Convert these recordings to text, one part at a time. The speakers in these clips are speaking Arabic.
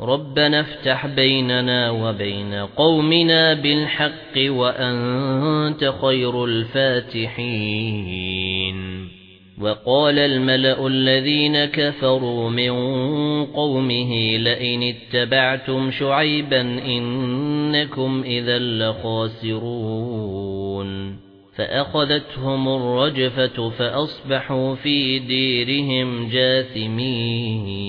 ربنا افتح بيننا وبين قومنا بالحق وأنت خير الفاتحين. وقال الملأ الذين كفروا من قومه لئن اتبعتم شعيبا إنكم إذا لخاسرون. فأخذتهم الرجفة فأصبحوا في ديرهم جاثمين.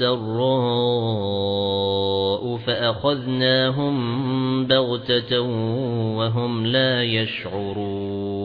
السراء فأخذناهم بغتة وهم لا يشعرون